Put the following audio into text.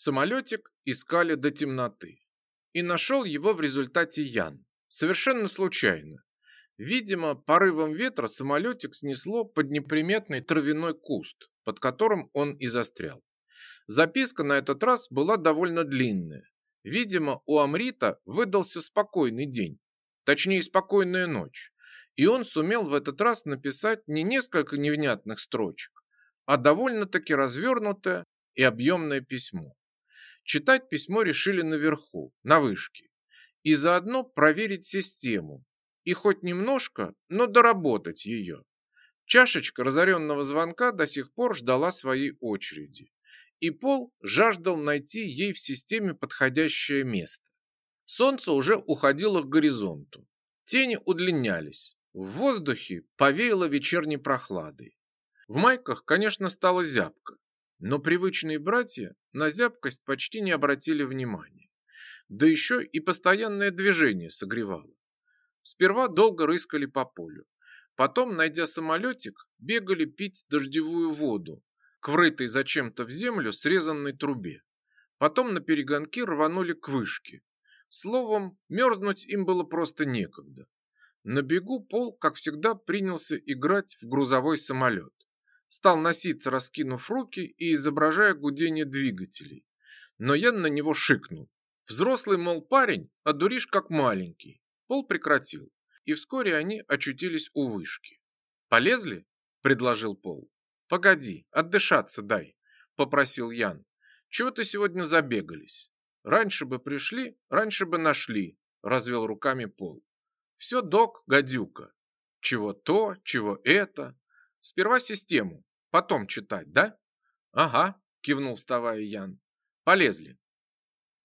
Самолетик искали до темноты. И нашел его в результате Ян. Совершенно случайно. Видимо, порывом ветра самолетик снесло под неприметный травяной куст, под которым он и застрял. Записка на этот раз была довольно длинная. Видимо, у Амрита выдался спокойный день, точнее спокойная ночь, и он сумел в этот раз написать не несколько невнятных строчек, а довольно-таки развернутое и объемное письмо. Читать письмо решили наверху, на вышке, и заодно проверить систему, и хоть немножко, но доработать ее. Чашечка разоренного звонка до сих пор ждала своей очереди, и Пол жаждал найти ей в системе подходящее место. Солнце уже уходило к горизонту, тени удлинялись, в воздухе повеяло вечерней прохладой. В майках, конечно, стало зябко, но привычные братья на зябкость почти не обратили внимания. Да еще и постоянное движение согревало. Сперва долго рыскали по полю. Потом, найдя самолетик, бегали пить дождевую воду к врытой зачем-то в землю срезанной трубе. Потом на перегонки рванули к вышке. Словом, мерзнуть им было просто некогда. На бегу Пол, как всегда, принялся играть в грузовой самолет стал носиться, раскинув руки и изображая гудение двигателей. Но я на него шикнул. Взрослый, мол, парень, а дуришь как маленький. Пол прекратил, и вскоре они очутились у вышки. «Полезли?» – предложил Пол. «Погоди, отдышаться дай», – попросил Ян. «Чего ты сегодня забегались? Раньше бы пришли, раньше бы нашли», – развел руками Пол. «Все док, гадюка. Чего то, чего это. Сперва систему, потом читать, да? Ага, кивнул вставая Ян. Полезли.